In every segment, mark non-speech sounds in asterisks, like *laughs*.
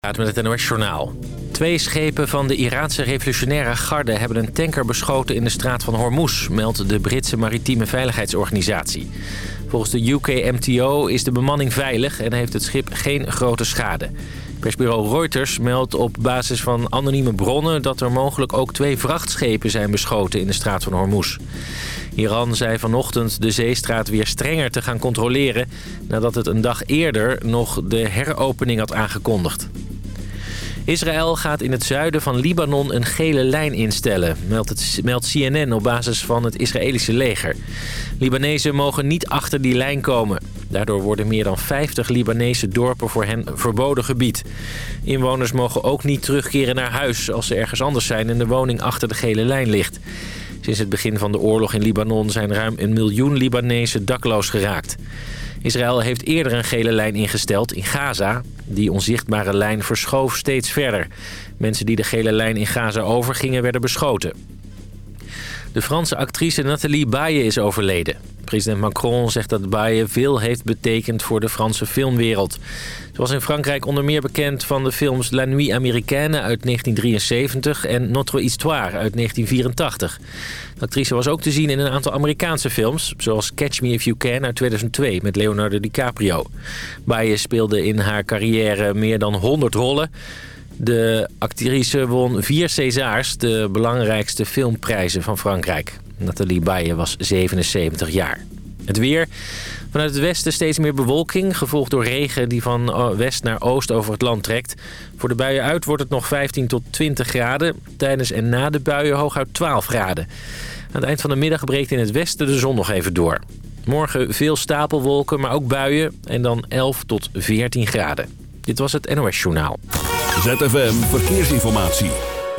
met het NOS Journaal. Twee schepen van de Iraanse revolutionaire garde hebben een tanker beschoten in de straat van Hormuz, meldt de Britse maritieme veiligheidsorganisatie. Volgens de UK-MTO is de bemanning veilig en heeft het schip geen grote schade. Persbureau Reuters meldt op basis van anonieme bronnen dat er mogelijk ook twee vrachtschepen zijn beschoten in de straat van Hormuz. Iran zei vanochtend de zeestraat weer strenger te gaan controleren... nadat het een dag eerder nog de heropening had aangekondigd. Israël gaat in het zuiden van Libanon een gele lijn instellen, meldt, meldt CNN op basis van het Israëlische leger. Libanezen mogen niet achter die lijn komen. Daardoor worden meer dan 50 Libanese dorpen voor hen verboden gebied. Inwoners mogen ook niet terugkeren naar huis als ze ergens anders zijn en de woning achter de gele lijn ligt. Sinds het begin van de oorlog in Libanon zijn ruim een miljoen Libanezen dakloos geraakt. Israël heeft eerder een gele lijn ingesteld in Gaza. Die onzichtbare lijn verschoof steeds verder. Mensen die de gele lijn in Gaza overgingen werden beschoten. De Franse actrice Nathalie Baye is overleden. President Macron zegt dat Baye veel heeft betekend voor de Franse filmwereld. Ze was in Frankrijk onder meer bekend van de films La Nuit Américaine uit 1973 en Notre Histoire uit 1984. De actrice was ook te zien in een aantal Amerikaanse films... zoals Catch Me If You Can uit 2002 met Leonardo DiCaprio. Baye speelde in haar carrière meer dan 100 rollen... De actrice won vier Césars, de belangrijkste filmprijzen van Frankrijk. Nathalie Baye was 77 jaar. Het weer. Vanuit het westen steeds meer bewolking, gevolgd door regen die van west naar oost over het land trekt. Voor de buien uit wordt het nog 15 tot 20 graden. Tijdens en na de buien hooguit 12 graden. Aan het eind van de middag breekt in het westen de zon nog even door. Morgen veel stapelwolken, maar ook buien en dan 11 tot 14 graden. Dit was het NOS Journaal. ZFM Verkeersinformatie.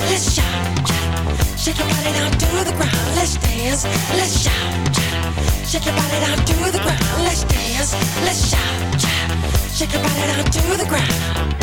Let's shout. Shake your body down to the ground. Let's dance. Let's shout. Shake your body down to the ground. Let's dance. Let's shout. Shake your body down to the ground.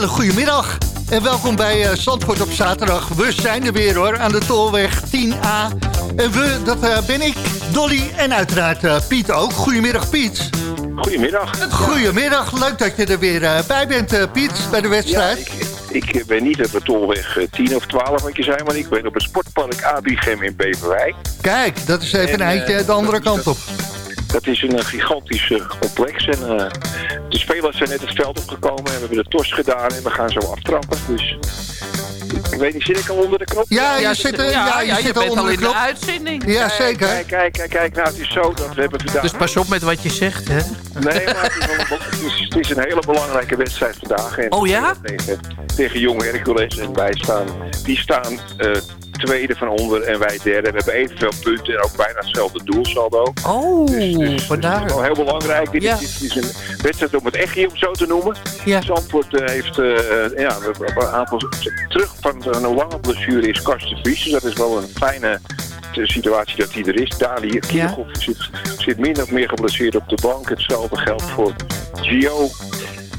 Hele goede middag. En welkom bij eh, Zandvoort op zaterdag. We zijn er weer hoor, aan de Tolweg 10A. En we, dat eh, ben ik, Dolly en uiteraard eh, Piet ook. Goedemiddag Piet. Goedemiddag. Goedemiddag, leuk dat je er weer bij bent Piet, bij de Ja, wedstrijd. ik, ik ben niet op de tolweg eh, 10 of 12 wat je zei, maar ik ben op het sportpark Abigem in Beverwijk. Kijk, dat is even En, een eindje de andere kant op. Dat is een gigantisch complex en spelers zijn net het veld opgekomen en we hebben de tos gedaan en we gaan zo aftrappen. Dus ik weet niet, zit ik al onder de knop? Ja, je zit, eh, ja, je zit al bent onder al de in de knop. uitzending. Ja, zeker. Kijk, kijk, kijk, kijk, nou het is zo dat we hebben vandaag... Dus pas op met wat je zegt, hè? Nee, maar het is, een, het, is, het is een hele belangrijke wedstrijd vandaag. En Oh ja? Tegen, tegen Jong Hercules. En wij staan, die staan eh, tweede van onder en wij derde. We hebben evenveel punten en ook bijna hetzelfde doelsaldo. Oh, Dus, dus, dus vandaar. is wel heel belangrijk. Dit, Ja. is, dit is een wedstrijd om het echtje, om het zo te noemen. Ja. Zandvoort eh, heeft eh, ja, een aantal terug van een lange blessure is Karsten Vries. Dus dat is wel een fijne situatie dat hij er is. Dali Kierhoff zit, zit min of meer geblesseerd op de bank. Hetzelfde geldt voor Gio.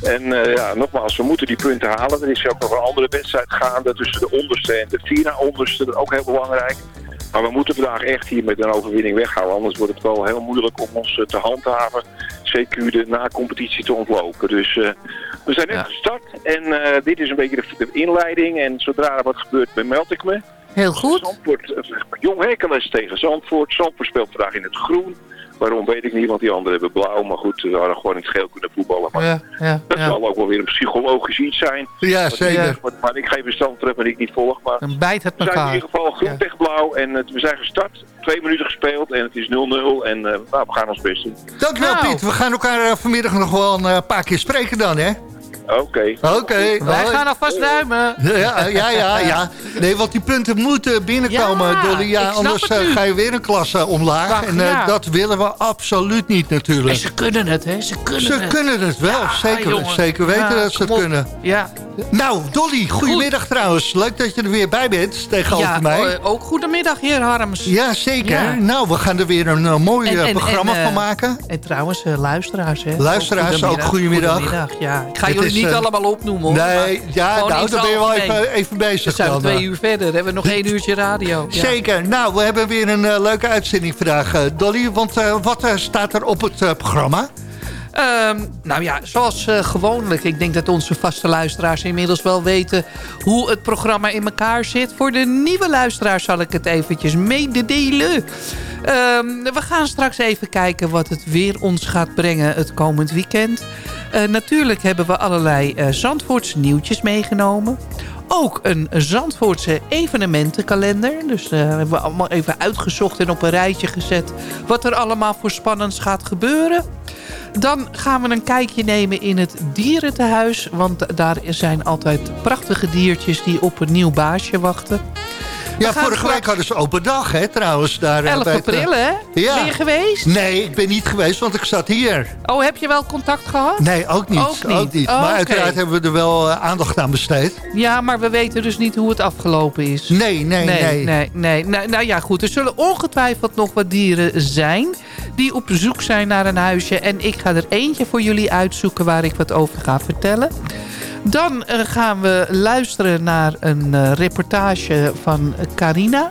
En eh, ja, nogmaals, we moeten die punten halen. Er is ook nog een andere wedstrijd gaande tussen de onderste en de vier na onderste. Dat is ook heel belangrijk. Maar we moeten vandaag echt hier met een overwinning weghouden. Anders wordt het wel heel moeilijk om ons eh, te handhaven. CQ de na-competitie te ontlopen. Dus eh, we zijn net Ja. gestart en dit is een beetje de, de inleiding. En zodra er wat gebeurt, bemeld ik me. Heel goed. Zandvoort, Jong Hercules tegen Zandvoort. Zandvoort speelt vandaag in het groen. Waarom weet ik niet, want die anderen hebben blauw. Maar goed, we hadden gewoon in het geel kunnen voetballen. Maar Ja, ja, dat ja. zal ook wel weer een psychologisch iets zijn. Ja, zeker. Maar, maar ik geef een stand terug, maar die ik niet volg. Maar Dan bijt het we zijn in ieder geval groen Ja. tegen blauw. En het- we zijn gestart. Twee minuten gespeeld en het is 0-0. En eh, nou, we gaan ons best doen. Dankjewel Nou. Piet. We gaan elkaar eh, vanmiddag nog wel een eh, paar keer spreken dan, hè? Oké. Oké. Wij gaan alvast duimen. Ja, ja, ja, ja. Nee, want die punten moeten binnenkomen, Ja, Dolly. Ja, ik snap anders het eh, ga je weer een klasse omlaag. Wacht, en eh, ja. dat willen we absoluut niet En natuurlijk. ze kunnen het, hè? Ze kunnen Ze het. kunnen het wel, Ja, zeker, jongen. zeker weten Ja, dat ze het op. kunnen. Ja, Nou, Dolly, goedemiddag trouwens. Leuk dat je er weer bij bent, tegenover ja mij. eh, ook goedemiddag, heer Harms. Ja, zeker. Ja. Nou, we gaan er weer een mooi En- en- programma en, van maken. En trouwens, luisteraars, hè? Luisteraars, ook goedemiddag. Goedemiddag, ja. Ik ga Het jullie is, niet allemaal opnoemen, hoor. Nee, ja, nou, dan ben je wel even, even bezig. Dan zijn we twee eh. uur verder. Hebben we nog één uurtje radio. Ja. Zeker. Nou, we hebben weer een eh, leuke uitzending vandaag, eh, Dolly. Want wat staat er op het programma? Ehm, nou ja, zoals eh, gewoonlijk. Ik denk dat onze vaste luisteraars inmiddels wel weten hoe het programma in elkaar zit. Voor de nieuwe luisteraars zal ik het eventjes mededelen. Ehm, we gaan straks even kijken wat het weer ons gaat brengen het komend weekend. Eh, natuurlijk hebben we allerlei Zandvoortse nieuwtjes meegenomen. Ook een Zandvoortse evenementenkalender. Dus daar hebben we allemaal even uitgezocht en op een rijtje gezet... wat er allemaal voor spannends gaat gebeuren. Dan gaan we een kijkje nemen in het dierentehuis. Want daar zijn altijd prachtige diertjes die op een nieuw baasje wachten. Ja, vorige straks- week hadden ze open dag, hè, trouwens. Daar, eh, 11 bij het, eh, april, hè? ja. Ben je geweest? Nee, ik ben niet geweest, want ik zat hier. Oh, heb je wel contact gehad? Nee, ook niet. Ook niet. Oh, maar oké. uiteraard hebben we er wel eh, aandacht aan besteed. Ja, maar we weten dus niet hoe het afgelopen is. Nee, nee, nee. nee, nee, nee. Nou, nou ja, goed. Er zullen ongetwijfeld nog wat dieren zijn... die op zoek zijn naar een huisje. En ik ga er eentje voor jullie uitzoeken... waar ik wat over ga vertellen. Dan eh, gaan we luisteren naar een eh, reportage van Carina.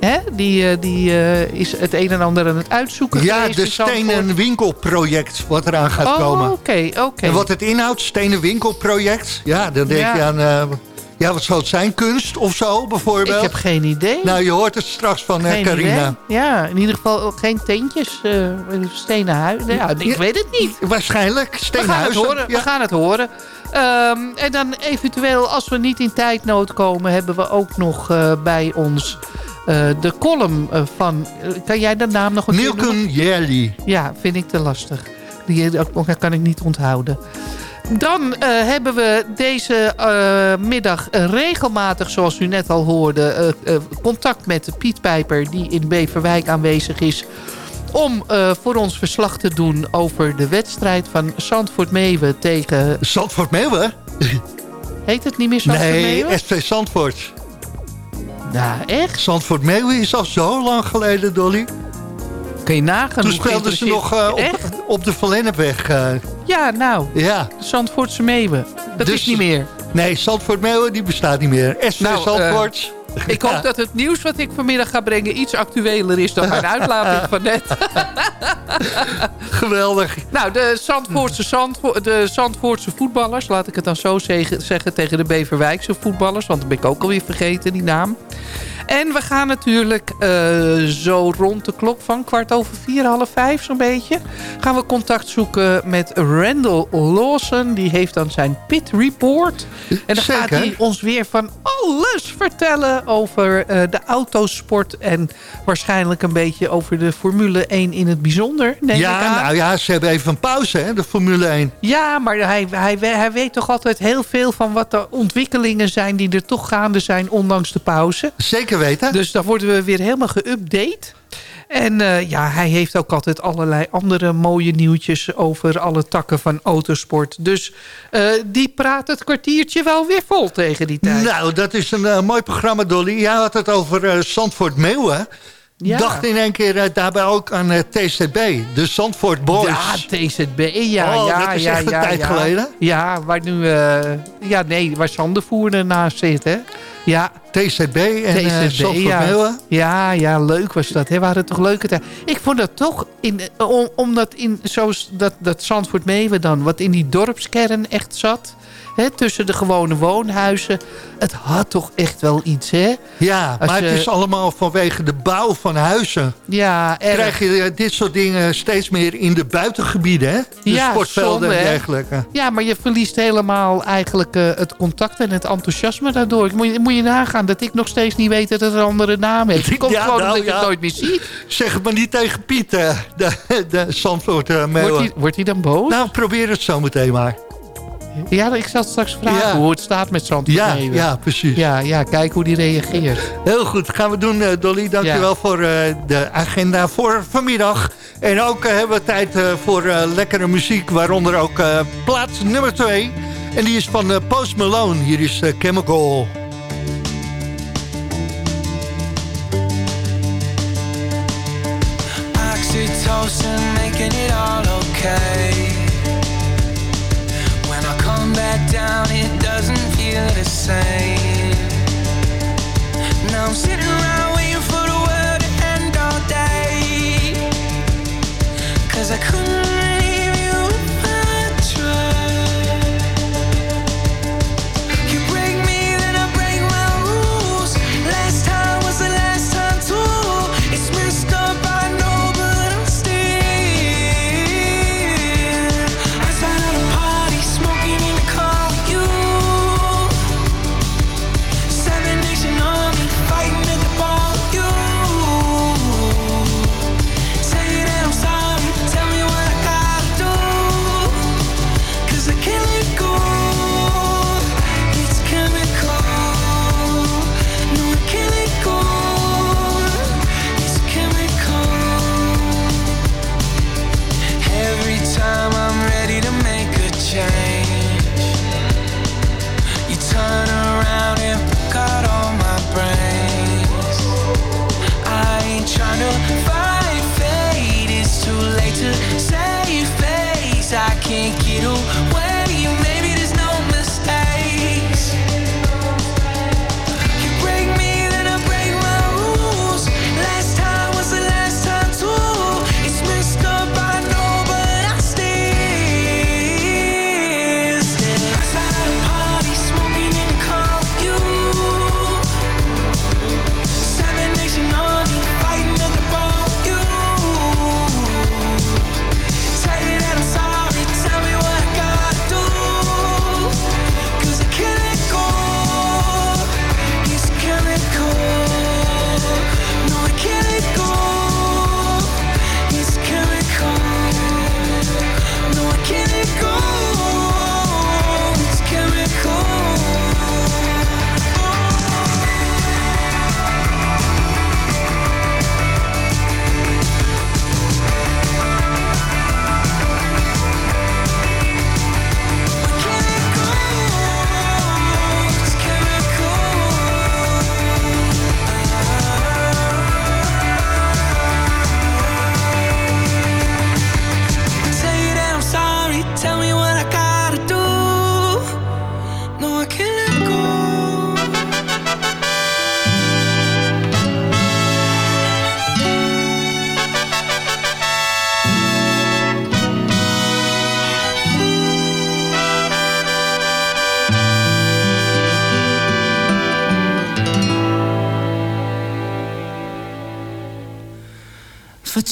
Hè? Die, eh, die is het een en ander aan het uitzoeken Ja, geweest de stenen winkelproject wat eraan gaat Oh, komen. oké, oké. En wat het inhoudt, stenen winkelproject. Ja, dan denk Ja. je aan... ja, wat zou het zijn? Kunst of zo, bijvoorbeeld? Ik heb geen idee. Nou, je hoort het straks van eh, Geen Carina. idee. Ja, in ieder geval ook geen tentjes, eh, stenen huizen. Ja, ik Ja. weet het niet. Waarschijnlijk, We stenen het huizen. horen. Ja. We gaan het horen. Ehm, en dan eventueel, als we niet in tijdnood komen... hebben we ook nog eh, bij ons de column van... kan jij de naam nog een keer noemen? Nielken Jerli. Ja, vind ik te lastig. Die dat kan ik niet onthouden. Dan eh, hebben we deze eh, middag eh, regelmatig, zoals u net al hoorde... contact met Piet Pijper, die in Beverwijk aanwezig is... om voor ons verslag te doen over de wedstrijd van Zandvoort-Meeuwen tegen... Zandvoort Meeuwen? Heet het niet meer Nee, Zandvoort-Meeuwen? SV Zandvoort. Nou, echt? Zandvoort Meeuwen is al zo lang geleden, Dolly. Kun je nagaan Toen speelden ze nog op, op de Verlennepweg. eh, Ja, nou, ja. de Zandvoortse Meeuwen. Dat Dus- is niet meer. Nee, Zandvoort Meeuwen die bestaat niet meer. SV Nou, Zandvoort. Ik hoop dat het nieuws wat ik vanmiddag ga brengen... iets actueler is dan mijn *laughs* uitlating van net. *laughs* Geweldig. nou, de Zandvoortse, Zandvo de Zandvoortse voetballers... laat ik het dan zo zeggen, zeggen tegen de Beverwijkse voetballers... want dat ben ik ook alweer vergeten, die naam. En we gaan natuurlijk eh, zo rond de klok van kwart over vier, half vijf zo'n beetje... gaan we contact zoeken met Randall Lawson. Die heeft dan zijn pit report. En dan gaat hij ons weer van alles vertellen over eh, de autosport... en waarschijnlijk een beetje over de Formule 1 in het bijzonder. neem ik Ja, aan. nou ja, ze hebben even een pauze, hè, de Formule 1. Ja, maar hij, hij, hij weet toch altijd heel veel van wat de ontwikkelingen zijn... die er toch gaande zijn, ondanks de pauze. Zeker weten. Dus dan worden we weer helemaal geüpdate. En eh, ja, hij heeft ook altijd allerlei andere mooie nieuwtjes... over alle takken van autosport. Dus eh, die praat het kwartiertje wel weer vol tegen die tijd. Nou, dat is een eh, mooi programma, Dolly. Jij had het over Zandvoort Meeuwen. Ja. dacht in één keer eh, daarbij ook aan eh, TCB, de Zandvoort Boys. Ja, TZB, ja, Oh, ja, dat is ja, echt een ja, tijd ja. geleden. Ja, waar nu, eh, ja, nee, waar Sandervoer naast zit, hè? Ja, TCB en Zandvoort ja. Meeuwen. Ja, ja, leuk was dat. Hè? Waren het toch leuke tijd. Ik vond dat toch, in, om, omdat in zoals dat, dat Zandvoort Meeuwen dan, wat in die dorpskern echt zat, tussen de gewone woonhuizen, het had toch echt wel iets, hè? Ja, Als maar je- het is allemaal vanwege de bouw van huizen. Ja, erg. Krijg je eh, dit soort dingen steeds meer in de buitengebieden, hè? De Ja, sportvelden en dergelijke. Ja, maar je verliest helemaal eigenlijk eh, het contact en het enthousiasme daardoor. Moet je, moet je nagaan dat ik nog steeds niet weet dat het een andere naam heeft. Het *laughs* komt Ja, gewoon nou, omdat je ja. het nooit meer ziet. Zeg het maar niet tegen Piet, eh, de, de Zandvoort Meeuwen. Wordt hij, wordt hij dan boos? Nou, probeer het zo meteen maar. Ja, ik zal straks vragen Ja. hoe het staat met Zandvoort Ja, ja, precies. Ja, ja, kijk hoe die reageert. Heel goed, gaan we doen, eh, Dolly. Dankjewel Ja. voor eh, de agenda voor vanmiddag. En ook eh, hebben we tijd eh, voor eh, lekkere muziek, waaronder ook eh, plaats nummer 2. En die is van eh, Post Malone. Hier is eh, Chemical. oxytocin making it all okay. Now I'm sitting around waiting for the world to end all day. Cause I couldn't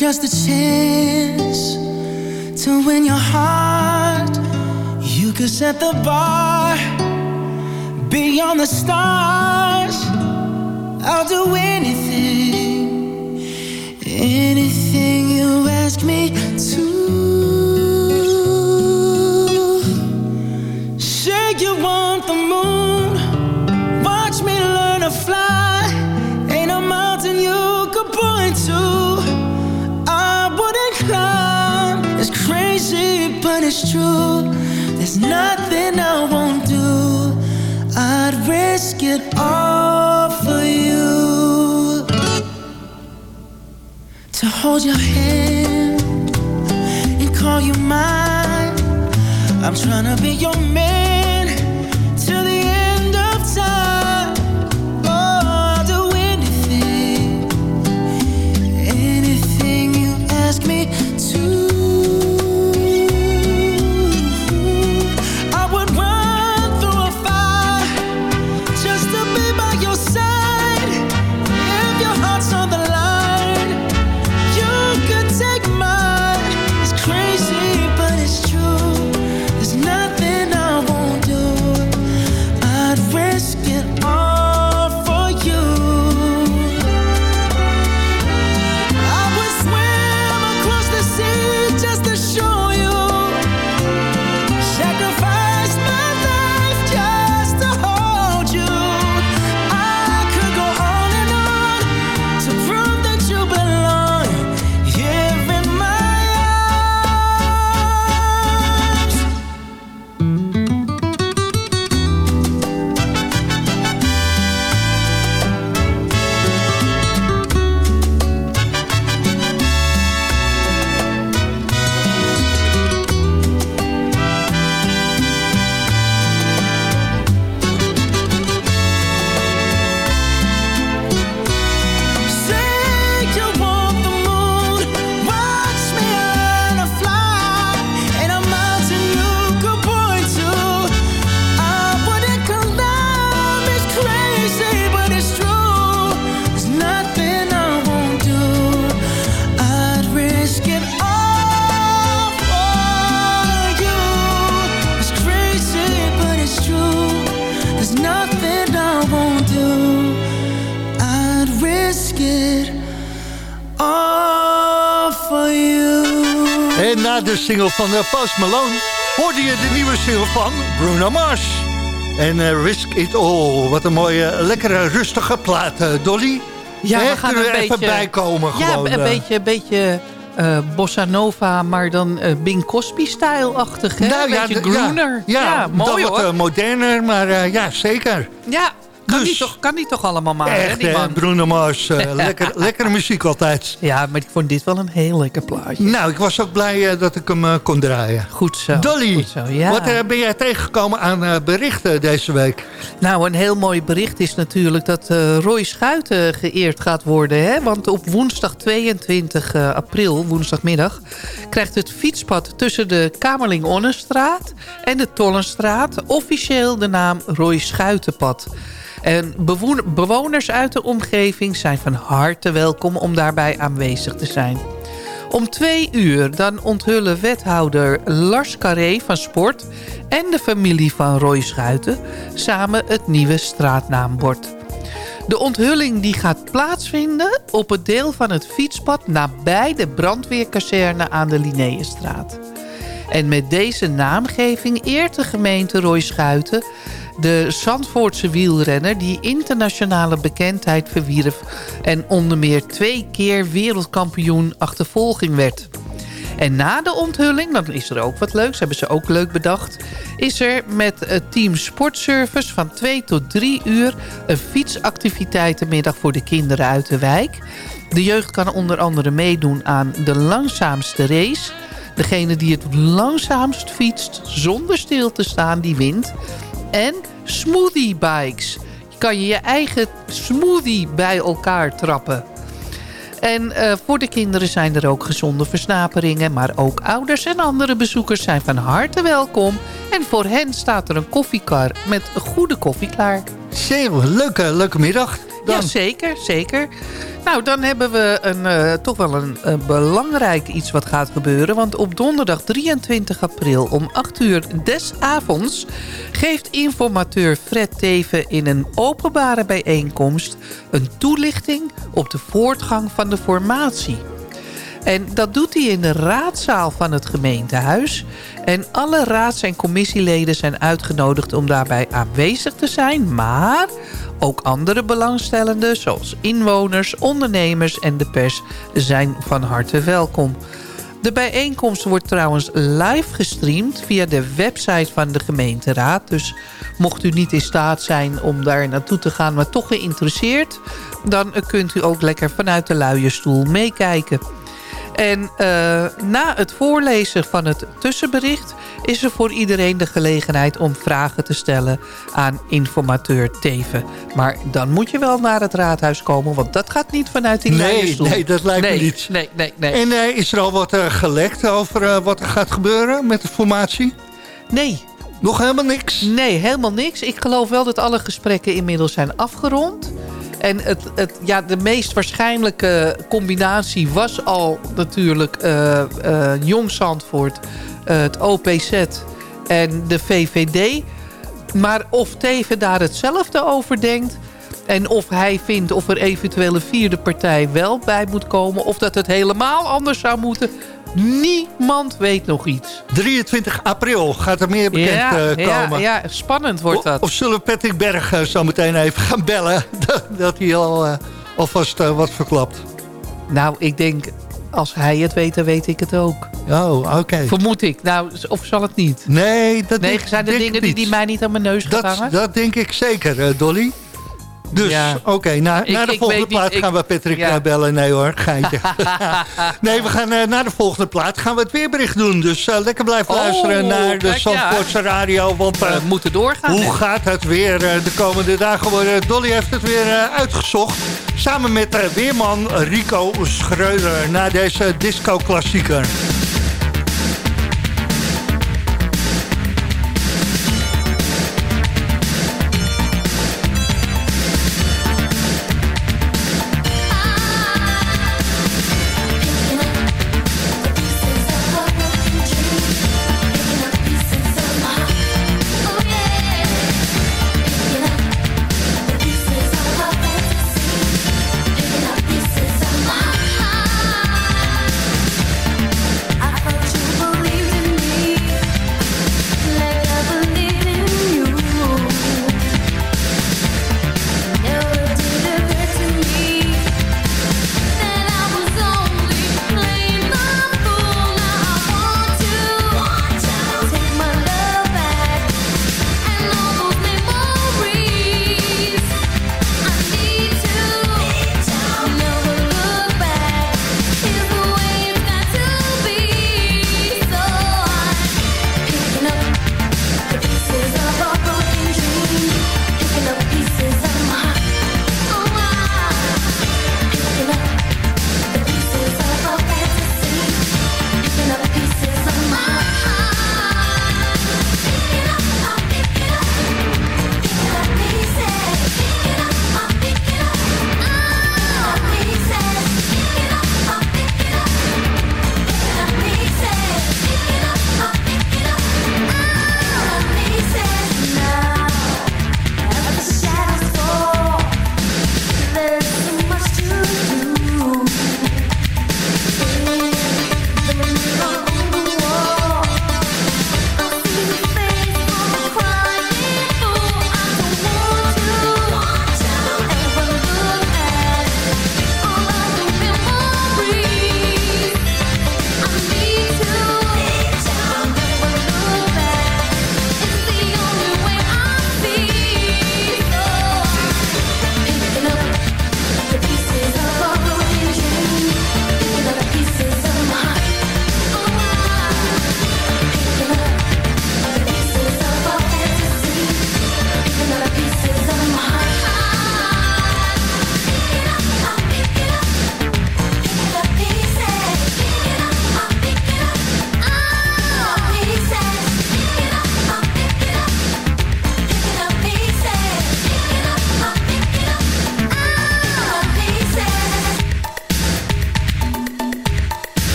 just a chance to win your heart, you could set the bar beyond the stars. I'll do anything, anything you ask me nothing I won't do. I'd risk it all for you. to hold your hand and call you mine. I'm trying to be your man single van eh, Post Malone hoorde je de nieuwe single van Bruno Mars. En eh, Risk It All. Wat een mooie, lekkere, rustige plaat, eh, Dolly. Ja, we gaan kunnen een er even beetje- bij komen Ja, gewoon. een eh. beetje, een beetje eh, bossa nova, maar dan eh, Bing Cosby-stijl-achtig. hè? Nou een beetje ja, groener. Ja, ja, mooi dan wat hoor. eh, moderner, maar eh, ja, zeker. ja, kan, dus- die toch, kan die toch allemaal maar, hè, Echt, die hè, man? Bruno Mars. eh, *laughs* lekker, lekkere muziek altijd. Ja, maar ik vond dit wel een heel lekker plaatje. Nou, ik was ook blij eh, dat ik hem eh, kon draaien. Goed zo. Dolly, Goed zo, ja. wat ben jij tegengekomen aan berichten deze week? Nou, een heel mooi bericht is natuurlijk dat Roy Schuiten geëerd gaat worden. Hè? Want op woensdag 22 eh, april, woensdagmiddag... krijgt het fietspad tussen de Kamerling-Onnenstraat en de Tollenstraat... officieel de naam Roy Schuitenpad. En bewoners uit de omgeving zijn van harte welkom om daarbij aanwezig te zijn. Om twee uur dan onthullen wethouder Lars Carré van Sport... en de familie van Roy Schuiten samen het nieuwe straatnaambord. De onthulling die gaat plaatsvinden op het deel van het fietspad... nabij de brandweerkazerne aan de Linnaeusstraat. En met deze naamgeving eert de gemeente Roy Schuiten... de Zandvoortse wielrenner die internationale bekendheid verwierf... en onder meer twee keer wereldkampioen achtervolging werd. En na de onthulling, dan is er ook wat leuks, hebben ze ook leuk bedacht... is er met het team Sportservice van 2 tot 3 uur... een fietsactiviteitenmiddag voor de kinderen uit de wijk. De jeugd kan onder andere meedoen aan de langzaamste race... Degene die het langzaamst fietst zonder stil te staan, die wint. En smoothie bikes. Je kan je je eigen smoothie bij elkaar trappen. En eh, voor de kinderen zijn er ook gezonde versnaperingen. Maar ook ouders en andere bezoekers zijn van harte welkom. En voor hen staat er een koffiekar met goede koffie klaar. Zeer leuke, leuke middag. Dan. Ja, zeker, zeker. Nou, dan hebben we een, eh, toch wel een, eh, belangrijk iets wat gaat gebeuren. Want op donderdag 23 april om 8 uur des avonds... geeft informateur Fred Teven in een openbare bijeenkomst... een toelichting op de voortgang van de formatie. En dat doet hij in de raadzaal van het gemeentehuis. En alle raads- en commissieleden zijn uitgenodigd om daarbij aanwezig te zijn. Maar ook andere belangstellenden, zoals inwoners, ondernemers en de pers, zijn van harte welkom. De bijeenkomst wordt trouwens live gestreamd via de website van de gemeenteraad. Dus mocht u niet in staat zijn om daar naartoe te gaan, maar toch geïnteresseerd... dan kunt u ook lekker vanuit de luie stoel meekijken. En uh, na het voorlezen van het tussenbericht... is er voor iedereen de gelegenheid om vragen te stellen aan informateur Teven. Maar dan moet je wel naar het raadhuis komen... want dat gaat niet vanuit die nee, Nee, dat lijkt nee, me niet. Nee, nee, nee. En uh, is er al wat uh, gelekt over wat er gaat gebeuren met de formatie? Nee. Nog helemaal niks? Nee, helemaal niks. Ik geloof wel dat alle gesprekken inmiddels zijn afgerond... En het, het, ja, de meest waarschijnlijke combinatie was al natuurlijk uh, uh, Jong Zandvoort, uh, het OPZ en de VVD. Maar of Teven daar hetzelfde over denkt... en of hij vindt of er eventueel een vierde partij wel bij moet komen... of dat het helemaal anders zou moeten... Niemand weet nog iets. 23 april gaat er meer bekend ja, uh, komen. Ja, ja, spannend wordt dat. Of, zullen Patrick Berg uh, zo meteen even gaan bellen... *laughs* dat, dat hij al, uh, alvast wat verklapt? Nou, ik denk... Als hij het weet, dan weet ik het ook. Oh, oké. Okay. Vermoed ik. Nou, of zal het niet? Nee, dat nee, denk, zijn er dingen die, die mij niet aan mijn neus gaan dat, hangen? Dat denk ik zeker, Dolly. Dus, ja. oké, okay, na, naar de volgende plaat niet, gaan we Patrick ja. bellen. Nee hoor, geintje. *laughs* nee, we gaan uh, naar de volgende plaat gaan we het weerbericht doen. Dus uh, lekker blijven oh, luisteren naar de Zandvoortse ja. radio. Want uh, we moeten doorgaan. Hoe gaat het weer de komende dagen worden? Dolly heeft het weer uitgezocht. Samen met weerman Rico Schreuder. Na deze disco-klassieker.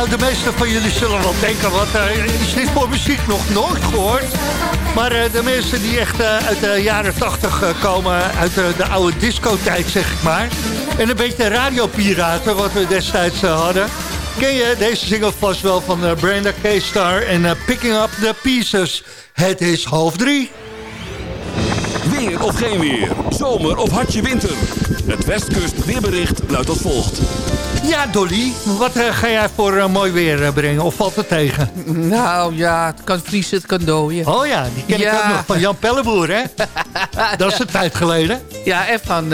Nou, de meeste van jullie zullen wel denken, wat uh, is dit voor muziek nog nooit gehoord? Maar uh, de mensen die echt uh, uit de jaren 80 komen, uit de oude discotijd zeg ik maar. En een beetje radiopiraten, wat we destijds hadden. Ken je deze single vast wel van Brenda K-Star en Picking Up The Pieces. Het is half drie. Weer of geen weer, zomer of hartje winter. Het Westkust weerbericht luidt als volgt. Ja, Dolly, wat uh, ga jij voor uh, mooi weer uh, brengen? Of valt het tegen? Nou ja, het kan vriezen, het kan dooien. Oh ja, die ken ja. ik ook nog van Jan Pelleboer, hè? *laughs* Dat is een tijd geleden. Ja, en van,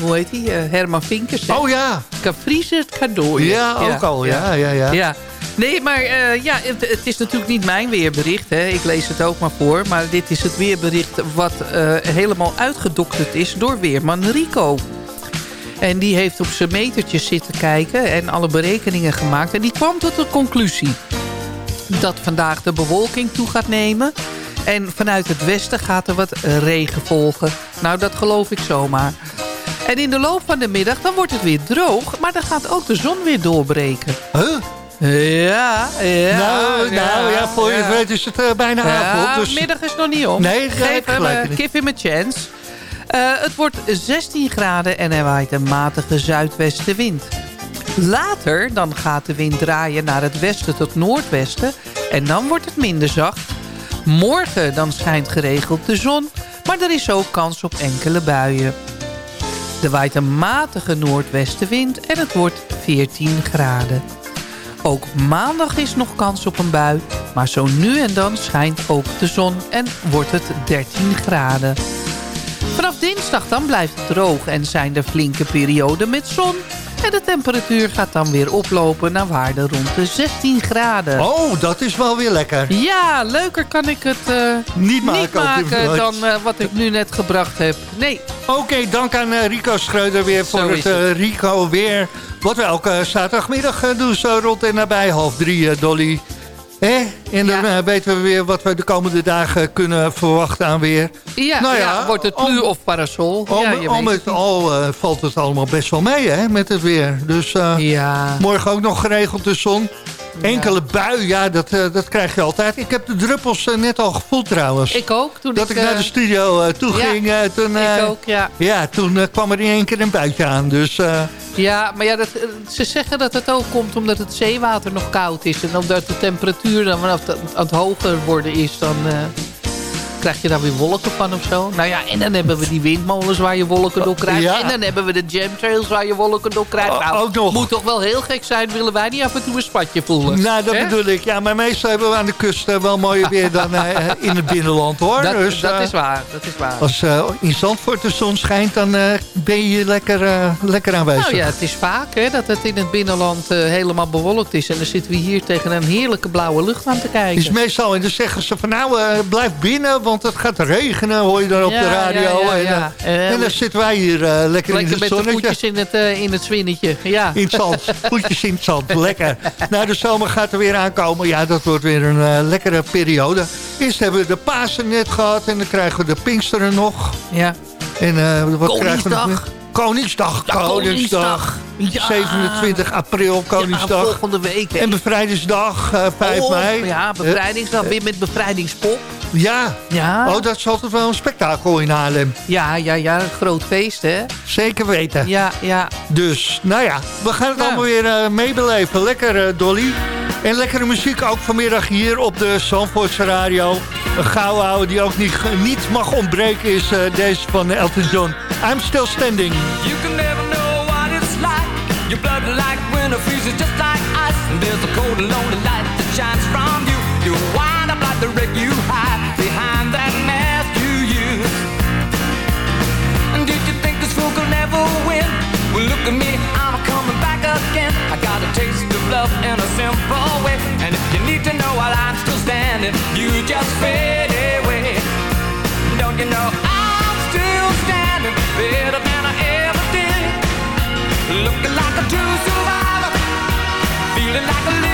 hoe heet hij? Herman Vinkers. Oh ja. Het kan vriezen, het kan dooien. Ja, ook al, ja, ja, ja. ja. Nee, maar ja, het, het, is natuurlijk niet mijn weerbericht. Hè. Ik lees het ook maar voor. Maar dit is het weerbericht wat helemaal uitgedokterd is door weerman Rico. En die heeft op zijn metertjes zitten kijken en alle berekeningen gemaakt. En die kwam tot de conclusie dat vandaag de bewolking toe gaat nemen. En vanuit het westen gaat er wat regen volgen. Nou, dat geloof ik zomaar. En in de loop van de middag, dan wordt het weer droog. Maar dan gaat ook de zon weer doorbreken. Huh? Ja, ja. Nou, nou ja, voor je weet is het uh, bijna avond. Dus... middag is nog niet om. Nee, Geef hem, uh, give him a chance. Uh, het wordt 16 graden en er waait een matige zuidwestenwind. Later dan gaat de wind draaien naar het westen tot noordwesten en dan wordt het minder zacht. Morgen dan schijnt geregeld de zon, maar er is ook kans op enkele buien. Er waait een matige noordwestenwind en het wordt 14 graden. Ook maandag is nog kans op een bui, maar zo nu en dan schijnt ook de zon en wordt het 13 graden. Vanaf dinsdag dan blijft het droog en zijn er flinke perioden met zon. En de temperatuur gaat dan weer oplopen naar waarde rond de 16 graden. Oh, dat is wel weer lekker. Ja, leuker kan ik het uh, niet maken, niet maken dan uh, wat ik nu net gebracht heb. Nee. Oké, okay, dank aan uh, Rico Schreuder weer voor het, het, Rico weer. Wat we elke zaterdagmiddag doen, zo rond en nabij half drie, Dolly. Hè? En dan ja. weten we weer wat we de komende dagen kunnen verwachten aan weer. Ja, nou ja, ja wordt het plu of parasol. Al, ja, al met al uh, valt het allemaal best wel mee hè, met het weer. Dus uh, ja. morgen ook nog geregeld de zon. Enkele bui, ja, dat, uh, dat krijg je altijd. Ik heb de druppels uh, net al gevoeld trouwens. Ik ook. Toen dat ik, naar de studio toe ja, ging. toen, ik ook, ja. Ja, toen kwam er in één keer een buitje aan. Dus, ja, maar ja, dat, ze zeggen dat het ook komt omdat het zeewater nog koud is. En omdat de temperatuur dan vanaf aan het hoger worden is, dan krijg je daar weer wolken van of zo. Nou ja, en dan hebben we die windmolens waar je wolken door krijgt. Ja. En dan hebben we de jamtrails waar je wolken door krijgt. Nou, ook nog. moet toch wel heel gek zijn, willen wij niet af en toe een spatje voelen. Nou, dat bedoel ik. Ja, maar meestal hebben we aan de kust uh, wel mooier weer dan uh, in het binnenland, hoor. Dat, dus, dat uh, is waar, dat is waar. Als in Zandvoort de zon schijnt, dan ben je lekker, lekker aanwezig. Nou ja, het is vaak hè, dat het in het binnenland helemaal bewolkt is. En dan zitten we hier tegen een heerlijke blauwe lucht aan te kijken. is meestal, en dan zeggen ze van nou, blijf binnen, want het gaat regenen. Hoor je dan op Ja, de radio. ja, ja, en, ja. eh, en dan zitten wij hier uh, lekker, in het met zonnetje. voetjes in het, uh, in het zwinnetje. Ja. In het zand. Voetjes in het zand. Lekker. Nou, de zomer gaat er weer aankomen. Ja, dat wordt weer een lekkere periode. Eerst hebben we de Pasen net gehad. En dan krijgen we de Pinksteren nog. ja. En wat krijgen we nog Koningsdag. meer? Koningsdag. Ja, Koningsdag. Ja. 27 april, Ja, Koningsdag. volgende week. hè. en Bevrijdingsdag, uh, 5 Oh, mei. Ja, bevrijdingsdag. Weer met bevrijdingspop. Ja. Ja. Oh, dat is altijd wel een spektakel in Haarlem. Ja, ja, ja. Een groot feest, hè? Zeker weten. Ja, ja. Dus, nou ja, we gaan het Nou. allemaal weer uh, meebeleven. Lekker, uh, Dolly. En lekkere muziek ook vanmiddag hier op de Zandvoortse Radio. Een gouden die ook niet, niet mag ontbreken is uh, deze van Elton John. I'm Still Standing. You can never know what it's like. Your blood like winter freezes just like ice. And there's a cold and lonely light that shines from you. You wind up like the wreck you standing, you just fade away. Don't you know I'm still standing better than I ever did? Looking like a true survivor, feeling like a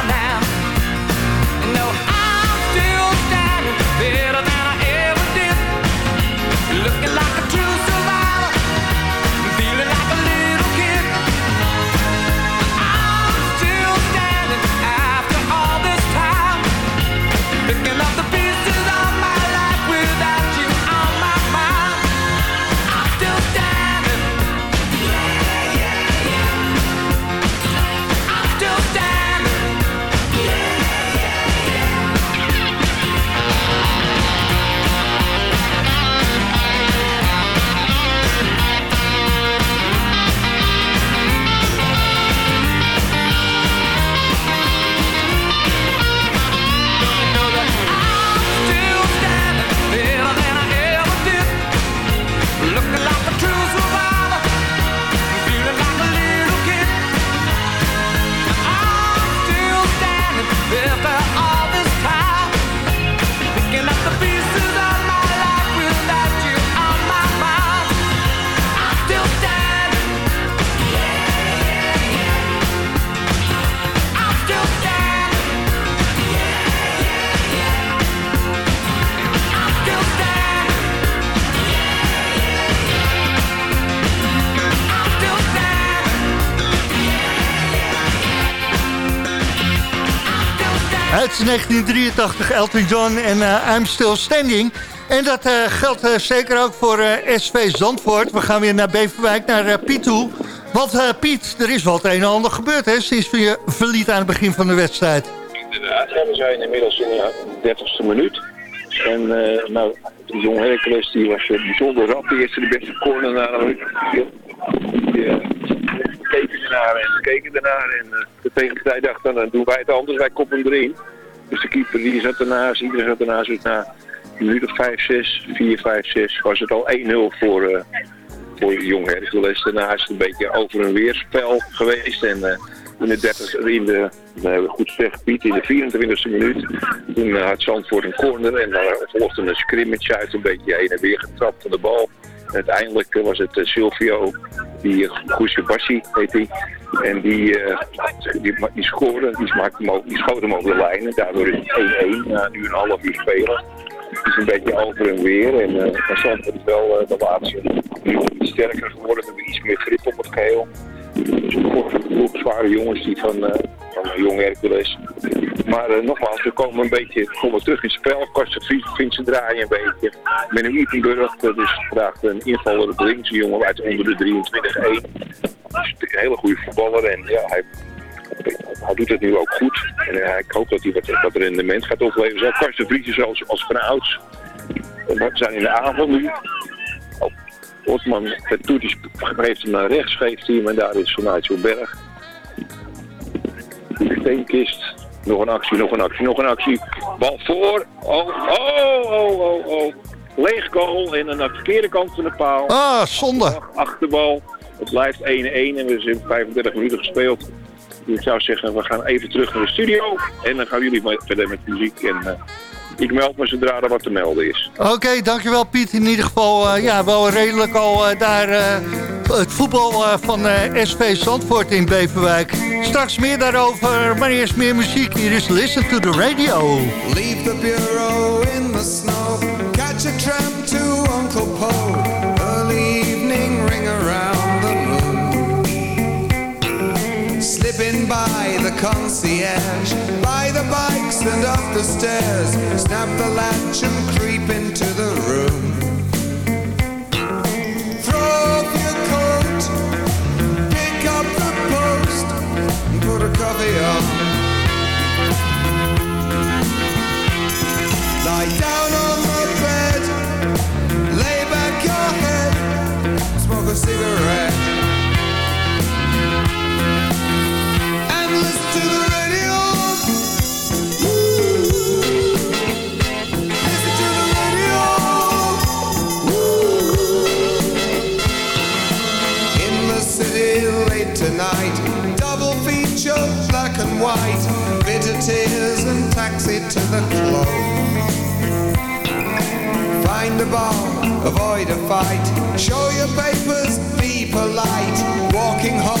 1983 Elton John en eh, I'm Still Standing. En dat eh, geldt eh, zeker ook voor SV Zandvoort. We gaan weer naar Beverwijk, naar Piet toe. Want Piet, er is het een en ander gebeurd hè, sinds we je verliet aan het begin van de wedstrijd. Inderdaad, we zijn inmiddels in de 30ste minuut. En nou, de jong Hercules die was bijzonder rap. De eerste de beste corner. Die, die uh, keken ernaar en keken ernaar. En de tegenpartij dacht dan, dan doen wij het anders, wij koppen hem erin. Dus de keeper die zat ernaast, iedereen zat ernaast. Dus na een minuut of 5, 6, 4, 5, 6 was het al 1-0 voor, uh, voor jong Hercules. Daarna is het een beetje over een weerspel geweest. En uh, in de 30 in de, goed zeg Piet, in de 24e minuut. Toen uh, had Zandvoort een corner en dan volgde een scrimmage uit, een beetje heen en weer getrapt van de bal. Uiteindelijk was het Silvio, die uh, Goesje Bassi heet hij. En die, uh, die, die scoorde, die, maakte hem die schoot hem over de lijn. En daardoor is het 1-1 na nu een half uur spelen. Het is een beetje over en weer. En uh, Zandvoort is wel de laatste nu sterker geworden. We iets meer grip op het geheel. Dus een zware jongens die van, uh, van Jong Hercules. Maar uh, nogmaals, we komen een beetje komen terug in spel. Kosten vindt ze draaien een beetje. Met een Wietenburg, dat is vandaag een invaller op links. Een jongen uit onder de 23-1. Is een hele goede voetballer en ja, hij, hij doet het nu ook goed. En uh, ik hoop dat hij wat, wat rendement gaat opleveren. Zo Karsten Vries is als van ouds. We zijn in de avond nu. Otman, het toet geeft hem naar rechts, geeft hij hem en daar is vanuit zo'n berg. Steenkist, nog een actie, nog een actie, nog een actie. Bal voor, oh, oh, oh, oh, oh. Leeg goal en aan de verkeerde kant van de paal. Ah, zonde. Achterbal, het blijft 1-1 en we zijn 35 minuten gespeeld. Ik zou zeggen, we gaan even terug naar de studio en dan gaan jullie verder met muziek en... Uh, ik meld me zodra er wat te melden is. Oké, okay, dankjewel Piet. In ieder geval uh, ja, wel redelijk al uh, daar uh, het voetbal van SV Zandvoort in Beverwijk. Straks meer daarover, maar eerst meer muziek. Hier is Listen to the Radio. Leave the bureau in the snow. Catch a tram concierge. By the bikes and up the stairs. Snap the latch and creep into Find a bar avoid a fight. Show your papers, be polite. Walking home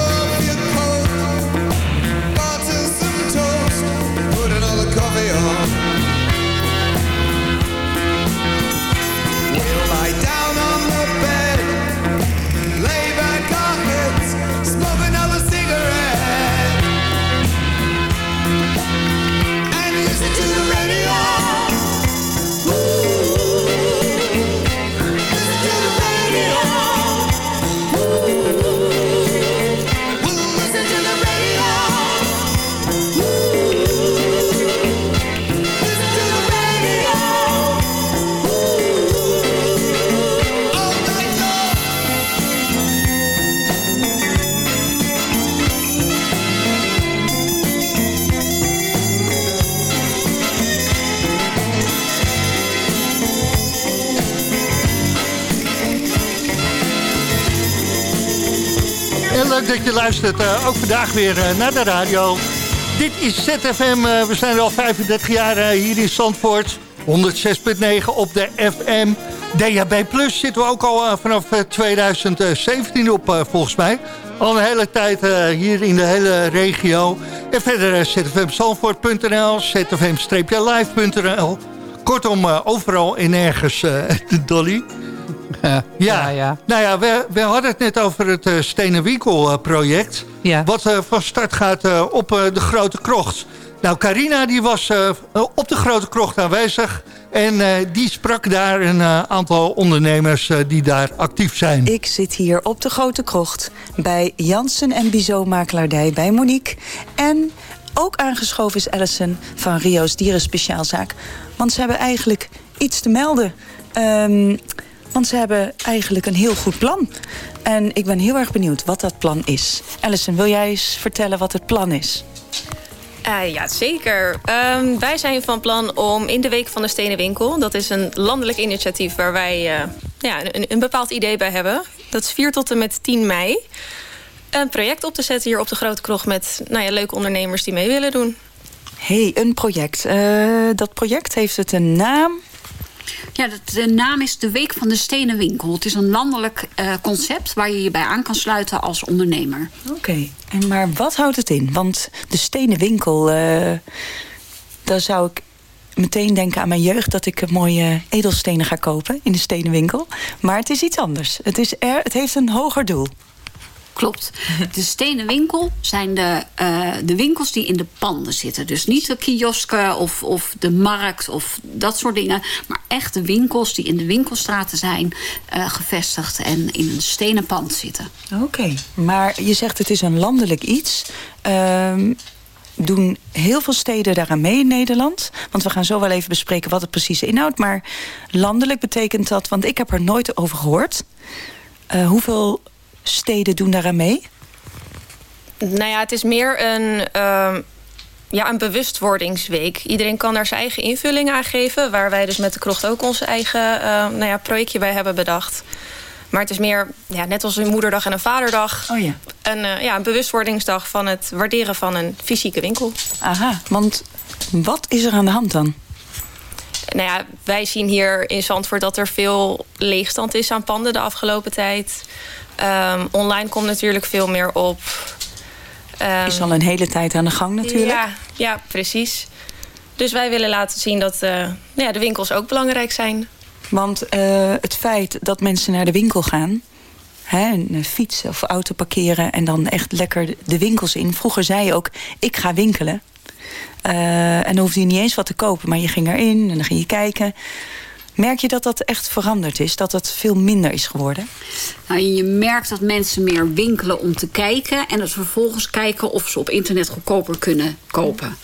je luistert, eh, ook vandaag weer eh, naar de radio. Dit is ZFM, eh, we zijn al 35 jaar hier in Zandvoort. 106.9 op de FM. DHB Plus zitten we ook al vanaf eh, 2017 op, volgens mij. Al een hele tijd hier in de hele regio. En verder uh, zfmzandvoort.nl, zfm-live.nl. Kortom, overal en nergens, eh, *laughs* Dolly. Ja, Ja, ja. nou ja, we, we hadden het net over het uh, Stenen Winkel eh, project. Ja. Wat eh, van start gaat eh, op eh, de Grote Krocht. Nou, Carina die was eh, op de Grote Krocht aanwezig. En eh, die sprak daar een eh, aantal ondernemers eh, die daar actief zijn. Ik zit hier op de Grote Krocht bij Jansen en Bizot Makelaardij bij Monique. En ook aangeschoven is Allison van Rio's Dierenspeciaalzaak. Want ze hebben eigenlijk iets te melden. Ehm, want ze hebben eigenlijk een heel goed plan. En ik ben heel erg benieuwd wat dat plan is. Allison, wil jij eens vertellen wat het plan is? Uh, ja, zeker. Ehm, wij zijn van plan om in de Week van de Stenen Winkel... dat is een landelijk initiatief waar wij eh, ja, een, een bepaald idee bij hebben. Dat is 4 tot en met 10 mei. Een project op te zetten hier op de Grote Krocht... met nou ja, leuke ondernemers die mee willen doen. hey, een project. Eh, dat project heeft het een naam... Ja, de naam is de Week van de Stenen Winkel. Het is een landelijk eh, concept waar je je bij aan kan sluiten als ondernemer. Oké, en maar wat houdt het in? Want de stenen winkel, eh, daar zou ik meteen denken aan mijn jeugd... dat ik mooie edelstenen ga kopen in de stenenwinkel. Maar het is iets anders. Het, is er, het heeft een hoger doel. Klopt. De stenen winkel zijn de, uh, de winkels die in de panden zitten. Dus niet de kiosken of, of de markt of dat soort dingen. Maar echt de winkels die in de winkelstraten zijn uh, gevestigd... en in een stenen pand zitten. Oké, maar je zegt het is een landelijk iets... Uh, doen heel veel steden daaraan mee in Nederland? Want we gaan zo wel even bespreken wat het precies inhoudt. Maar landelijk betekent dat, want ik heb er nooit over gehoord. Uh, hoeveel steden doen daaraan mee? Nou ja, het is meer een, uh, ja, een bewustwordingsweek. Iedereen kan daar zijn eigen invulling aan geven. Waar wij dus met de krocht ook ons eigen uh, nou ja, projectje bij hebben bedacht. Maar het is meer, ja, net als een moederdag en een vaderdag... Oh ja. Een, uh, ja, een bewustwordingsdag van het waarderen van een fysieke winkel. Aha, want wat is er aan de hand dan? Nou ja, wij zien hier in Zandvoort dat er veel leegstand is aan panden de afgelopen tijd. Um, online komt natuurlijk veel meer op. Ehm, Is al een hele tijd aan de gang natuurlijk. Ja, ja precies. Dus wij willen laten zien dat eh, ja, de winkels ook belangrijk zijn. Want eh, het feit dat mensen naar de winkel gaan... Hè, een fiets of auto parkeren en dan echt lekker de winkels in. Vroeger zei je ook, ik ga winkelen. Eh, en dan hoefde je niet eens wat te kopen, maar je ging erin en dan ging je kijken. Merk je dat dat echt veranderd is? Dat dat veel minder is geworden? Nou, je merkt dat mensen meer winkelen om te kijken... en dat vervolgens kijken of ze op internet goedkoper kunnen kopen.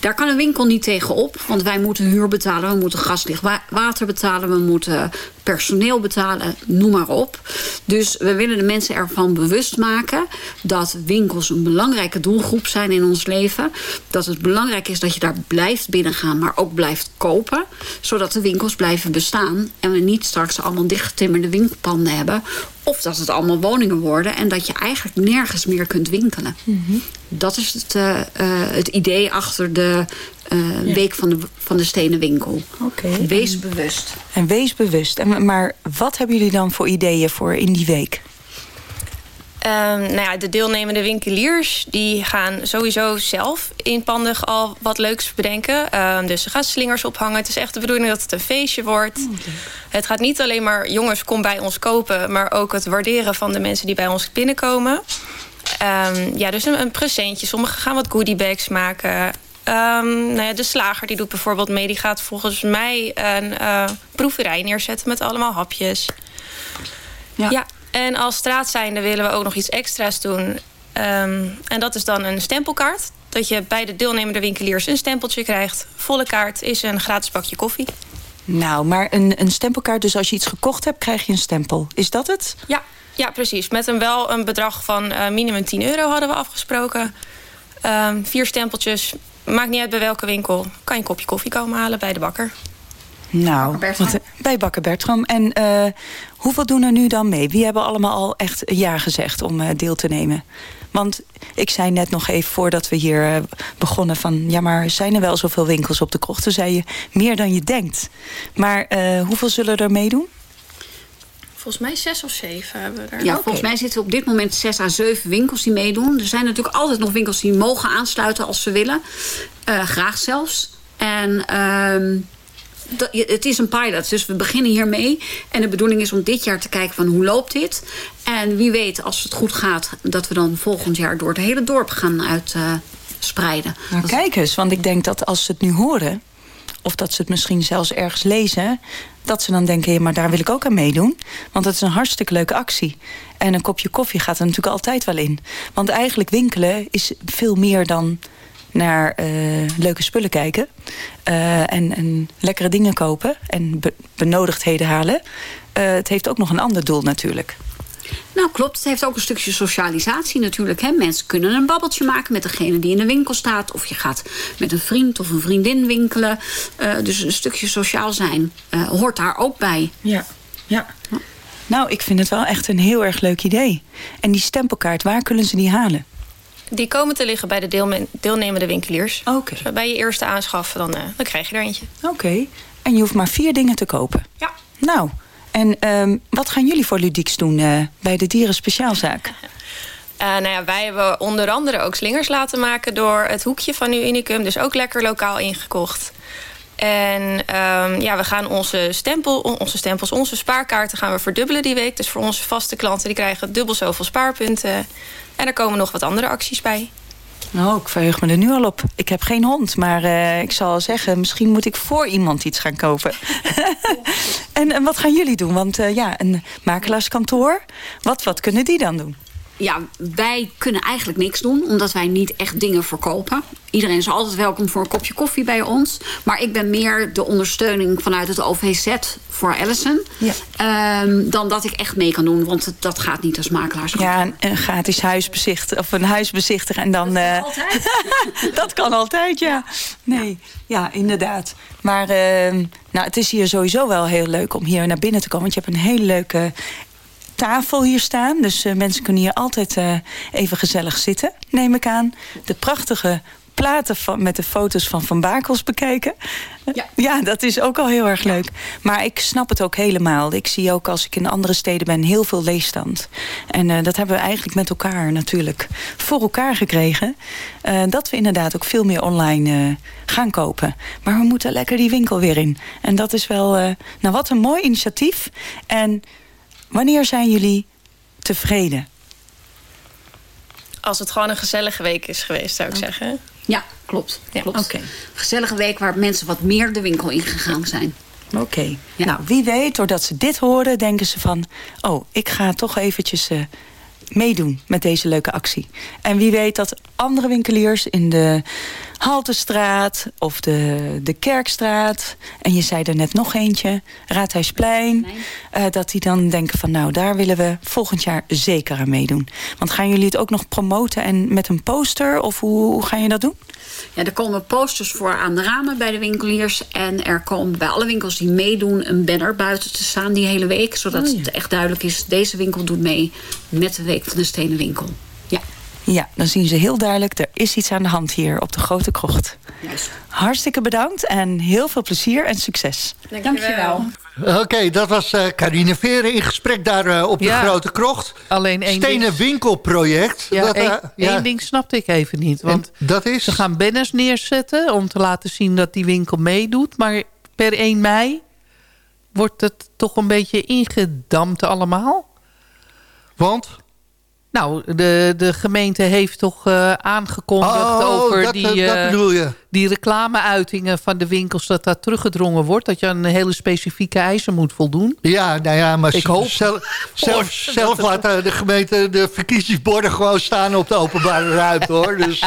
Daar kan een winkel niet tegen op, want wij moeten huur betalen... we moeten gas, licht, wa- water betalen, we moeten personeel betalen, noem maar op. Dus we willen de mensen ervan bewust maken... dat winkels een belangrijke doelgroep zijn in ons leven. Dat het belangrijk is dat je daar blijft binnengaan, maar ook blijft kopen. Zodat de winkels blijven bestaan en we niet straks allemaal dichtgetimmerde winkelpanden hebben... Of dat het allemaal woningen worden en dat je eigenlijk nergens meer kunt winkelen. Dat is het, eh, eh, het idee achter de eh, Week van de, van de Stenen Winkel. Wees bewust. En wees bewust. En, maar wat hebben jullie dan voor ideeën voor in die week? Ehm, nou ja, de deelnemende winkeliers die gaan sowieso zelf inpandig al wat leuks bedenken. Ehm, dus ze gaan slingers ophangen. Het is echt de bedoeling dat het een feestje wordt. Het gaat niet alleen maar jongens kom bij ons kopen, maar ook het waarderen van de mensen die bij ons binnenkomen. Ehm, ja, dus een, een presentje. Sommigen gaan wat goodiebags maken. Nou ja, de slager die doet bijvoorbeeld mee. Die gaat volgens mij een eh, proeverij neerzetten met allemaal hapjes. Ja. En als straatzijnde willen we ook nog iets extra's doen. Ehm, en dat is dan een stempelkaart. Dat je bij de deelnemende winkeliers een stempeltje krijgt. Volle kaart is een gratis bakje koffie. Nou, maar een, een stempelkaart, dus als je iets gekocht hebt, krijg je een stempel. Is dat het? Ja, ja precies. Met een wel een bedrag van eh, minimum 10 euro hadden we afgesproken. Ehm, vier stempeltjes. Maakt niet uit bij welke winkel. Kan je een kopje koffie komen halen bij de bakker. Nou, wat, eh, bij Bakker Bertram. En eh, hoeveel doen er nu dan mee? Wie hebben allemaal al echt ja gezegd om eh, deel te nemen? Want ik zei net nog even voordat we hier begonnen van... ja, maar zijn er wel zoveel winkels op de krocht? Toen zei je, meer dan je denkt. Maar eh, hoeveel zullen er meedoen? Volgens mij zes of zeven hebben we er. Ja, volgens mij zitten op dit moment zes à zeven winkels die meedoen. Er zijn natuurlijk altijd nog winkels die mogen aansluiten als ze willen. Eh, graag zelfs. En ehm, dat- het is een pilot, dus we beginnen hiermee. En de bedoeling is om dit jaar te kijken van hoe loopt dit. En wie weet, als het goed gaat, dat we dan volgend jaar door het hele dorp gaan uitspreiden. Nou, kijk eens, want ik denk dat als ze het nu horen... of dat ze het misschien zelfs ergens lezen... dat ze dan denken, ja, maar daar wil ik ook aan meedoen. Want het is een hartstikke leuke actie. En een kopje koffie gaat er natuurlijk altijd wel in. Want eigenlijk winkelen is veel meer dan naar eh, leuke spullen kijken. eh, en, en lekkere dingen kopen en be- benodigdheden halen. Eh, het heeft ook nog een ander doel natuurlijk. Nou, klopt. Het heeft ook een stukje socialisatie natuurlijk. Hè? Mensen kunnen een babbeltje maken met degene die in de winkel staat. Of je gaat met een vriend of een vriendin winkelen. Dus een stukje sociaal zijn hoort daar ook bij. Ja, ja. Nou, ik vind het wel echt een heel erg leuk idee. En die stempelkaart, waar kunnen ze die halen? Die komen te liggen bij de deelnemende winkeliers. Oké. Dus bij je eerste aanschaffen, dan, eh, dan krijg je er eentje. Oké. En je hoeft maar vier dingen te kopen. Ja. Nou, en ehm, wat gaan jullie voor ludieks doen eh, bij de Dieren Speciaalzaak? *laughs* Eh, nou ja, wij hebben onder andere ook slingers laten maken door het hoekje van Nu Unicum. Dus ook lekker lokaal ingekocht. En ehm, ja, we gaan onze, stempel, onze stempels, onze spaarkaarten gaan we verdubbelen die week. Dus voor onze vaste klanten, die krijgen dubbel zoveel spaarpunten. En er komen nog wat andere acties bij. Oh, ik verheug me er nu al op. Ik heb geen hond, maar eh, ik zal zeggen... misschien moet ik voor iemand iets gaan kopen. *laughs* en, en wat gaan jullie doen? Want eh, ja, een makelaarskantoor, wat, wat kunnen die dan doen? Ja, wij kunnen eigenlijk niks doen, omdat wij niet echt dingen verkopen. Iedereen is altijd welkom voor een kopje koffie bij ons. Maar ik ben meer de ondersteuning vanuit het OVZ voor Allison. Ja. Ehm, dan dat ik echt mee kan doen, want het- dat gaat niet als makelaars. Ja, een, een gratis huisbezichtigen of een huis bezichtigen en dan. eh, *laughs* dat kan altijd, ja. Nee, ja, inderdaad. Maar ehm, nou, het is hier sowieso wel heel leuk om hier naar binnen te komen. Want je hebt een hele leuke tafel hier staan. Dus eh, mensen kunnen hier altijd eh, even gezellig zitten, neem ik aan. De prachtige platen van, met de foto's van Van Bakels bekeken. Ja. dat is ook al heel erg leuk. Maar ik snap het ook helemaal. Ik zie ook als ik in andere steden ben heel veel leesstand. En eh, dat hebben we eigenlijk met elkaar natuurlijk voor elkaar gekregen. Eh, dat we inderdaad ook veel meer online eh, gaan kopen. Maar we moeten lekker die winkel weer in. En dat is wel, eh, nou wat een mooi initiatief. En wanneer zijn jullie tevreden? Als het gewoon een gezellige week is geweest, zou ik zeggen. Ja, klopt. klopt. Gezellige week waar mensen wat meer de winkel ingegaan zijn. Oké. Nou, wie weet, doordat ze dit horen, denken ze van... oh, ik ga toch eventjes eh, meedoen met deze leuke actie. En wie weet dat andere winkeliers in de Haltestraat of de, de Kerkstraat... en je zei er net nog eentje, Raadhuisplein... eh, dat die dan denken van nou, daar willen we volgend jaar zeker aan meedoen. Want gaan jullie het ook nog promoten en met een poster? Of hoe, hoe ga je dat doen? Ja, er komen posters voor aan de ramen bij de winkeliers. En er komen bij alle winkels die meedoen een banner buiten te staan die hele week. Zodat Oh ja. het echt duidelijk is, deze winkel doet mee met de Week van de Stenen Winkel. Ja. Dan zien ze heel duidelijk, er is iets aan de hand hier op de Grote Krocht. Hartstikke bedankt en heel veel plezier en succes. Dankjewel. Oké, dat was eh Carine Veren in gesprek daar eh, op de. Grote Krocht. Alleen één Stenen ding- winkelproject. Ja, dat, eh, één, ja, één ding snapte ik even niet. Want dat is? ze gaan banners neerzetten om te laten zien dat die winkel meedoet. Maar per 1 mei wordt het toch een beetje ingedampt allemaal. Want? Nou, de, de gemeente heeft toch eh, aangekondigd Oh, over dat, die, je. die reclameuitingen van de winkels... dat dat teruggedrongen wordt. Dat je aan hele specifieke eisen moet voldoen. Ja, nou ja, maar Ik hoop zelf, zelf, *laughs* laat de gemeente de verkiezingsborden gewoon staan op de openbare ruimte, hoor. Dus *laughs*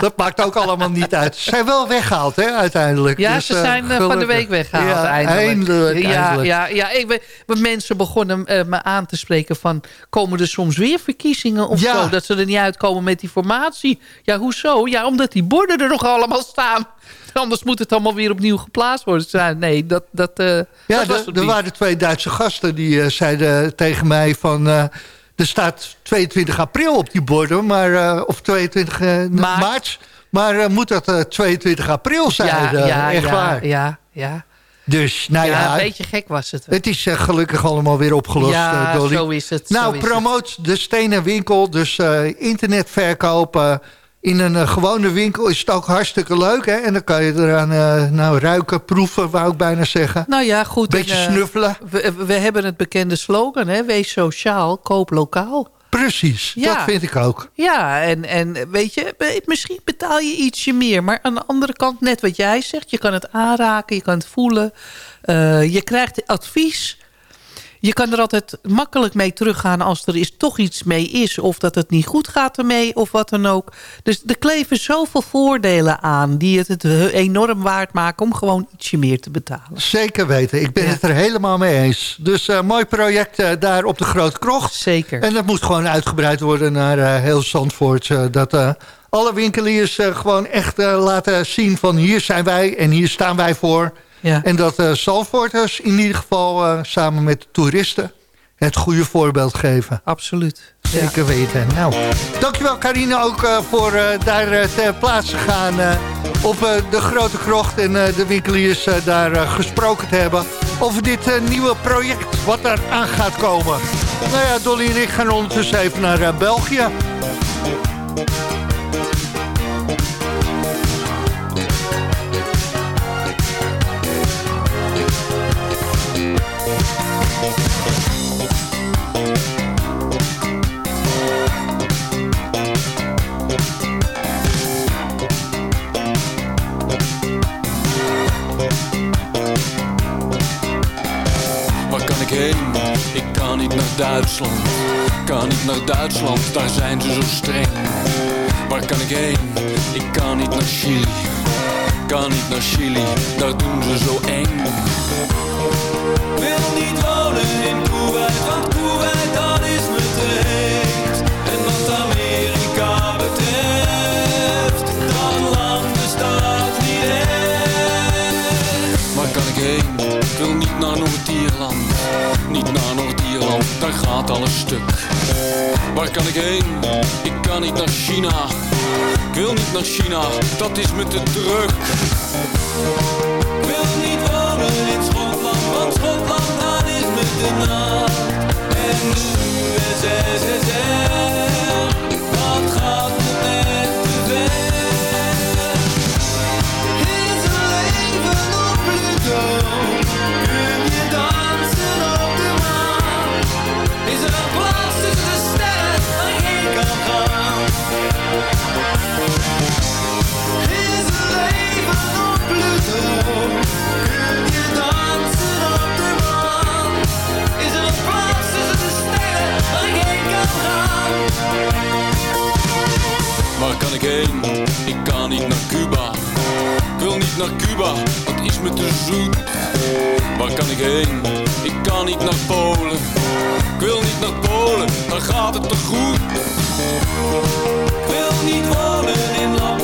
dat maakt ook allemaal niet uit. Ze zijn wel weggehaald, hè, uiteindelijk. Ja, Dus, ze zijn van de week weggehaald Ja, eindelijk. eindelijk, ja, eindelijk. ja, ja. Ik, mensen begonnen me aan te spreken van... komen er soms weer verkiezingen of Ja. zo? Dat ze er niet uitkomen met die formatie. Ja, hoezo? Ja, omdat die borden er nog allemaal staan. *laughs* Anders moet het allemaal weer opnieuw geplaatst worden. Nee, dat, dat, eh, Ja, dat er- waren twee Duitse gasten die eh, zeiden tegen mij van... eh, er staat 22 april op die borden, maar, of 22 eh, maart. Maar moet dat eh, 22 april zijn? ja, ja, echt ja, waar. Ja, ja. Dus, nou ja, ja, een beetje gek was het. het is eh, gelukkig allemaal weer opgelost, Ja, eh, Dolly. zo is het, Nou, promoot de stenen winkel, dus eh, internetverkoop... eh, in een gewone winkel is het ook hartstikke leuk, hè? En dan kan je eraan eh, nou, ruiken, proeven, wou ik bijna zeggen. Nou ja, goed. Beetje en, snuffelen. We, we hebben het bekende slogan, hè? Wees sociaal, koop lokaal. Precies, Ja. dat vind ik ook. Ja, en, en weet je, misschien betaal je ietsje meer. Maar aan de andere kant, net wat jij zegt... je kan het aanraken, je kan het voelen. eh, je krijgt advies. Je kan er altijd makkelijk mee teruggaan als er is, toch iets mee is... of dat het niet goed gaat ermee, of wat dan ook. Dus er kleven zoveel voordelen aan... die het het enorm waard maken om gewoon ietsje meer te betalen. Zeker weten, ik ben het er helemaal mee eens. Dus eh mooi project eh, daar op de Grote Krocht. Zeker. En dat moet gewoon uitgebreid worden naar eh, heel Zandvoort. dat alle winkeliers gewoon echt laten zien van hier zijn wij en hier staan wij voor. Ja. En dat eh Zandvoorters in ieder geval eh, samen met de toeristen het goede voorbeeld geven. Absoluut. Zeker weten. Nou, dankjewel Carine ook eh, voor daar ter plaatse gaan op de Grote Krocht. En de winkeliers daar gesproken te hebben over dit nieuwe project wat er aan gaat komen. Nou ja, Dolly en ik gaan ondertussen even naar België. Ik heen? Ik kan niet naar Duitsland. Kan niet naar Duitsland, daar zijn ze zo streng. Waar kan ik heen? Ik kan niet naar Chili. Kan niet naar Chili, daar doen ze zo eng. Wil niet wonen in Kuwait, want Kuwait dat is me te heet. En wat Amerika betreft, dat land bestaat niet echt. Waar kan ik heen? Ik wil niet naar Noord-Ierland, niet naar Noord-Ierland, daar gaat alles stuk. Waar kan ik heen? Ik kan niet naar China, ik wil niet naar China, dat is me te druk. Ik wil niet wonen in Schotland, want Schotland dat is me te na. En de USSR, dat gaat me net te ver. Is er leven op? Waar kan ik heen? Ik kan niet naar Cuba. Ik wil niet naar Cuba, dat is me te zoet. Waar kan ik heen? Ik kan niet naar Polen. Ik wil niet naar Polen, dan gaat het te goed. Ik wil niet wonen in Lapland,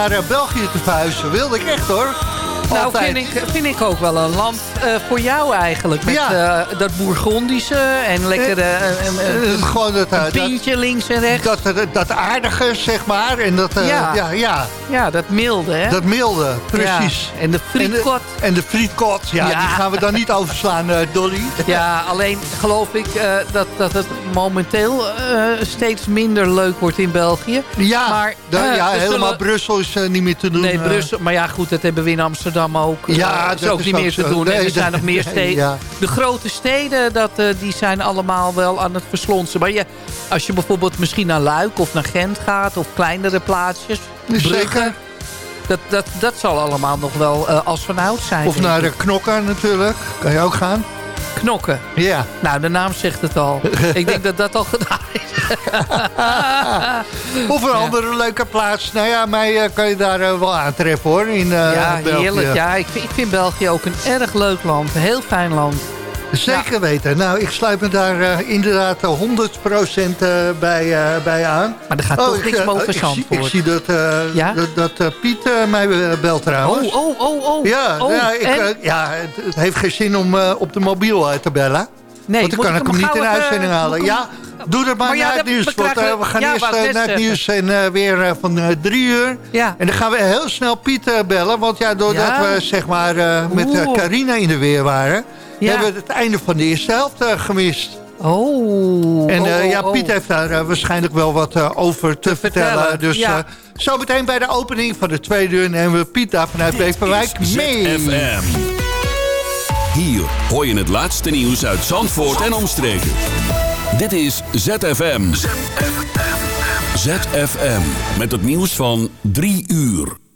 naar eh, België te verhuizen. Wilde ik echt hoor. Nou, Altijd. vind ik, vind ik ook wel een land voor jou eigenlijk. Met Ja. eh, dat Bourgondische en lekker eh, een, Eh, gewoon dat, eh, een pintje links en rechts. Dat, dat, dat aardige, zeg maar. En dat, eh, Ja. ja. Ja, Ja, dat milde, hè? dat milde, precies. Ja, En de frietkot. En de frietkot, ja, die gaan we dan niet overslaan, eh, Dolly. *laughs* Ja, alleen geloof ik eh, dat, dat het momenteel eh, steeds minder leuk wordt in België. Ja, maar, eh, ja helemaal Brussel is eh, niet meer te doen. Nee, eh. Brussel. Maar ja, goed, dat hebben we in Amsterdam ook. Ja, Eh, dat is ook niet meer te doen. en Nee, er zijn nog meer *laughs* steden. ja. De grote steden, dat, eh, die zijn allemaal wel aan het verslonsen. Maar je, als je bijvoorbeeld misschien naar Luik of naar Gent gaat... of kleinere plaatsjes, Zeker. Brugge... Dat, dat, dat zal allemaal nog wel eh, als vanouds zijn. Of naar de Knokken natuurlijk. Kan je ook gaan. Knokken. Ja. Nou, de naam zegt het al. *laughs* ik denk dat dat al gedaan is. *laughs* Of een andere leuke plaats. Nou ja, mij eh, kan je daar eh, wel aantreffen hoor. In, eh, ja, België. heerlijk. Ja, ik ik vind België ook een erg leuk land. Een heel fijn land. Zeker weten. Nou, ik sluit me daar eh, inderdaad eh, 100% eh, bij, eh, bij aan. Maar er gaat Oh, toch ik, niks boven ik, zie, Zandvoort. ik zie dat, Ja? dat, dat Piet mij belt trouwens. Oh, oh, oh, oh. Ja, Oh, ja, ik, ja het, het heeft geen zin om op de mobiel te bellen. Nee, want dan kan ik ik hem hem niet in even- uitzending halen. ik Ja, doe dat maar, Maar ja, na het nieuws. we Want we gaan eerst ik naar het nieuws en weer van drie uur. Ja. En dan gaan we heel snel Piet bellen. Want ja, doordat we zeg maar met. Carina in de weer waren... Ja. hebben we het einde van de eerste helft eh, gemist. Oh. En oh, eh, oh, ja, oh. Piet heeft daar eh, waarschijnlijk wel wat eh, over te, vertellen. vertellen, Dus ja. eh, zometeen bij de opening van de tweede uur... nemen we Piet daar vanuit Beverwijk mee. ZFM. Hier hoor je het laatste nieuws uit Zandvoort en omstreken. Dit is ZFM. ZFM. Met het nieuws van 3 uur.